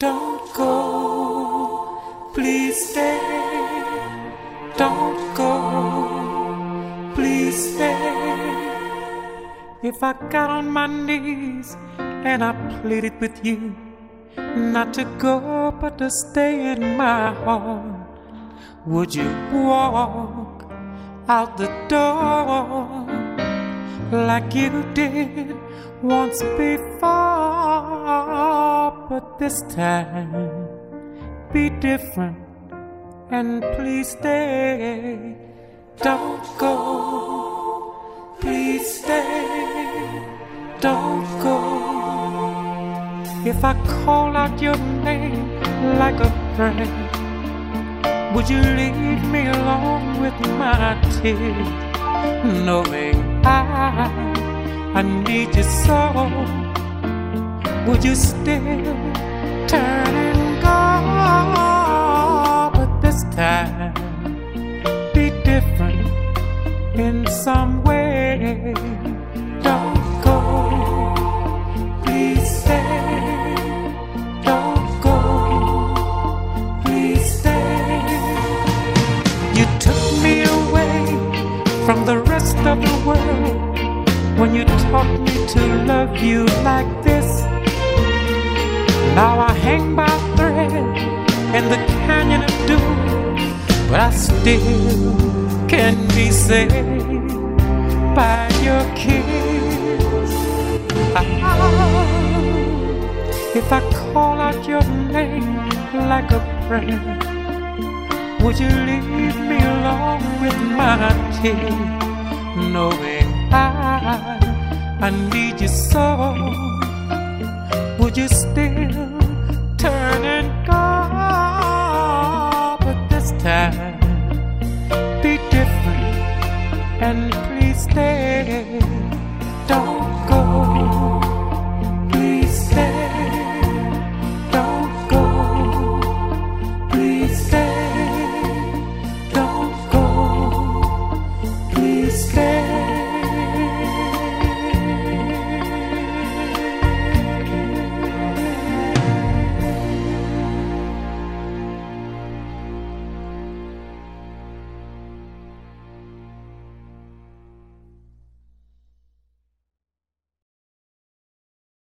Don't go, please stay. Don't go, please stay. If I got on my knees and I pleaded with you not to go but to stay in my heart, would you walk out the door like you did once before? But this time, be different and please stay. Don't go, please stay. Don't go. If I call out your name like a prayer, would you leave me alone with my tears? Knowing I, I need you so, would you still turn and go? But this time, be different in some from the rest of the world when you taught me to love you like this. Now I hang by thread in the canyon of doom, but I still can be saved by your kiss. Ah, if I call out your name like a prayer, would you leave me alone with my tears? Knowing I, I need you so. Would you still turn and go? But this time, be different and please stay. Don't go.